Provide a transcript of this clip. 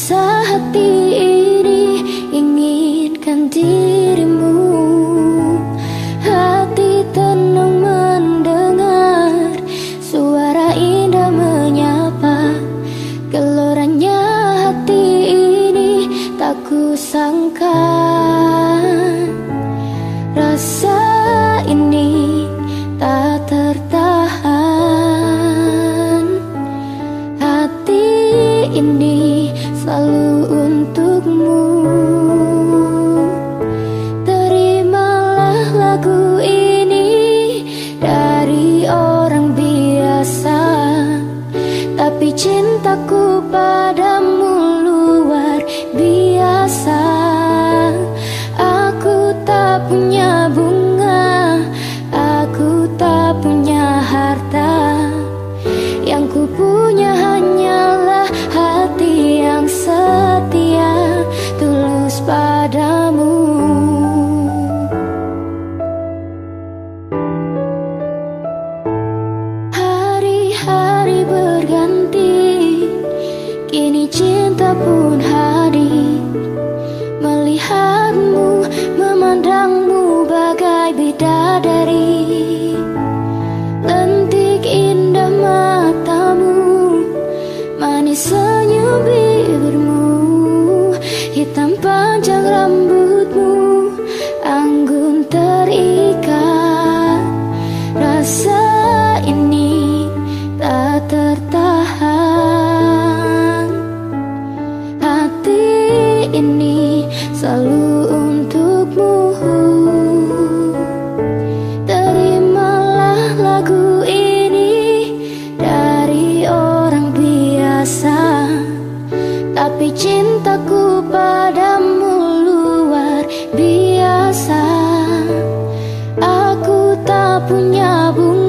Sehati ini inginkan dirimu. Hati tenang mendengar Suara indah menyapa. Kelorannya hati ini tak kusangka. Rasa ini 木。hari berganti. Kini bertahan. Hati ini selalu untukmu. Terimalah lagu ini dari orang biasa. Tapi cintaku padamu luar biasa. Aku tak punya bunga